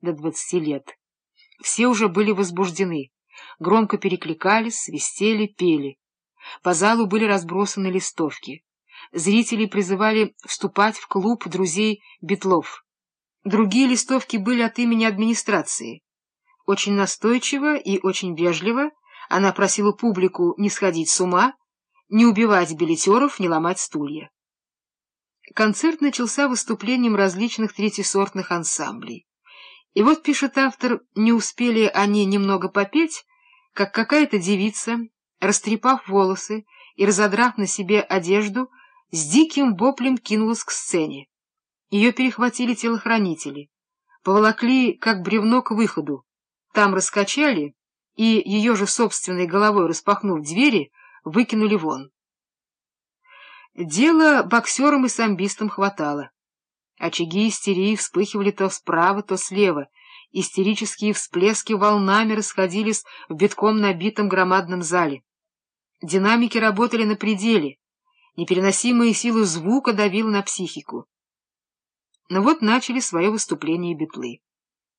до двадцати лет. Все уже были возбуждены, громко перекликались, свистели, пели. По залу были разбросаны листовки. Зрители призывали вступать в клуб друзей Бетлов. Другие листовки были от имени администрации. Очень настойчиво и очень вежливо она просила публику не сходить с ума, не убивать билетеров, не ломать стулья. Концерт начался выступлением различных третьесортных ансамблей. И вот, пишет автор, не успели они немного попеть, как какая-то девица, растрепав волосы и разодрав на себе одежду, с диким воплем кинулась к сцене. Ее перехватили телохранители, поволокли, как бревно, к выходу. Там раскачали, и ее же собственной головой распахнув двери, выкинули вон. Дело боксерам и самбистам хватало. Очаги истерии вспыхивали то справа, то слева. Истерические всплески волнами расходились в битком набитом громадном зале. Динамики работали на пределе. Непереносимые силы звука давил на психику. Но вот начали свое выступление битлы.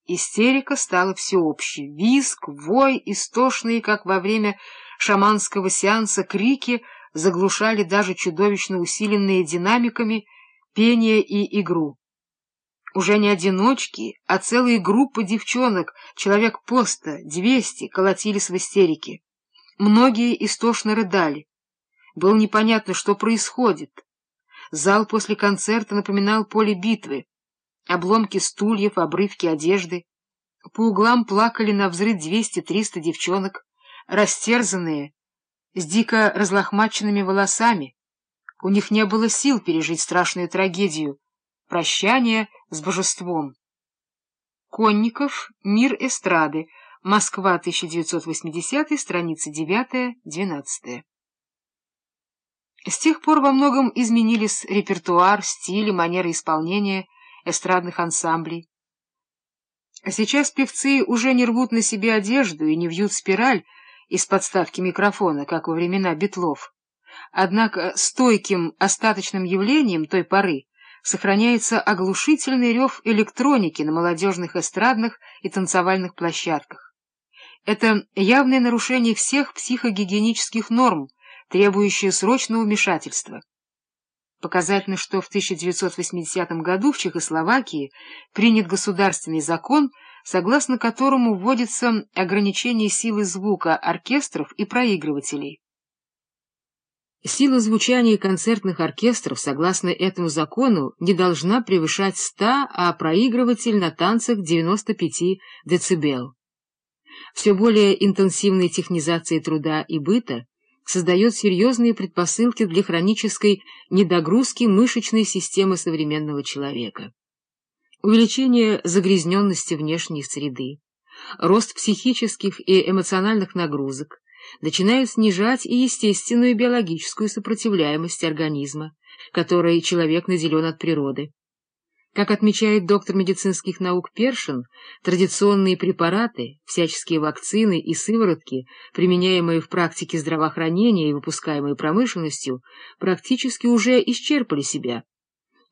Истерика стала всеобщей. Визг, вой, истошные, как во время шаманского сеанса, крики заглушали даже чудовищно усиленные динамиками пение и игру. Уже не одиночки, а целые группы девчонок, человек поста, двести, колотились в истерике. Многие истошно рыдали. Было непонятно, что происходит. Зал после концерта напоминал поле битвы. Обломки стульев, обрывки одежды. По углам плакали на взрыв двести-триста девчонок, растерзанные, с дико разлохмаченными волосами. У них не было сил пережить страшную трагедию — прощание с божеством. Конников, «Мир эстрады», Москва, 1980, страницы 9-12. С тех пор во многом изменились репертуар, стиль и манера исполнения эстрадных ансамблей. Сейчас певцы уже не рвут на себе одежду и не вьют спираль из подставки микрофона, как во времена Бетлов. Однако стойким остаточным явлением той поры сохраняется оглушительный рев электроники на молодежных эстрадных и танцевальных площадках. Это явное нарушение всех психогигиенических норм, требующее срочного вмешательства. Показательно, что в 1980 году в Чехословакии принят государственный закон, согласно которому вводится ограничение силы звука оркестров и проигрывателей. Сила звучания концертных оркестров, согласно этому закону, не должна превышать 100, а проигрыватель на танцах 95 дБ. Все более интенсивная технизация труда и быта создает серьезные предпосылки для хронической недогрузки мышечной системы современного человека. Увеличение загрязненности внешней среды, рост психических и эмоциональных нагрузок, начинают снижать и естественную биологическую сопротивляемость организма, которой человек наделен от природы. Как отмечает доктор медицинских наук Першин, традиционные препараты, всяческие вакцины и сыворотки, применяемые в практике здравоохранения и выпускаемые промышленностью, практически уже исчерпали себя.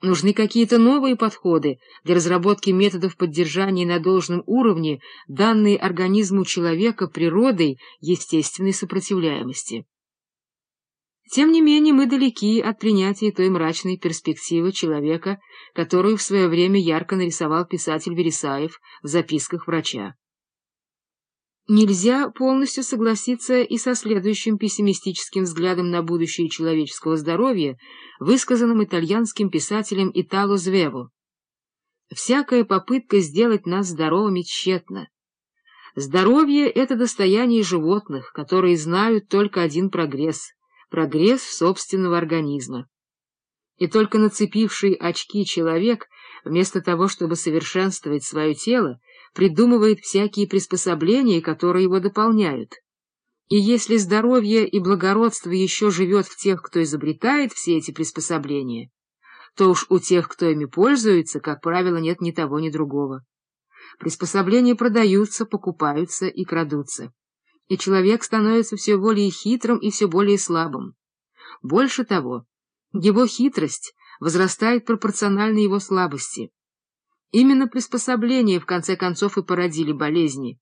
Нужны какие-то новые подходы для разработки методов поддержания на должном уровне данной организму человека природой естественной сопротивляемости. Тем не менее, мы далеки от принятия той мрачной перспективы человека, которую в свое время ярко нарисовал писатель Вересаев в записках врача. Нельзя полностью согласиться и со следующим пессимистическим взглядом на будущее человеческого здоровья, высказанным итальянским писателем Итало Звево. «Всякая попытка сделать нас здоровыми тщетна. Здоровье — это достояние животных, которые знают только один прогресс — прогресс собственного организма. И только нацепивший очки человек, вместо того, чтобы совершенствовать свое тело, придумывает всякие приспособления, которые его дополняют. И если здоровье и благородство еще живет в тех, кто изобретает все эти приспособления, то уж у тех, кто ими пользуется, как правило, нет ни того, ни другого. Приспособления продаются, покупаются и крадутся. И человек становится все более хитрым и все более слабым. Больше того, его хитрость возрастает пропорционально его слабости. Именно приспособления, в конце концов, и породили болезни.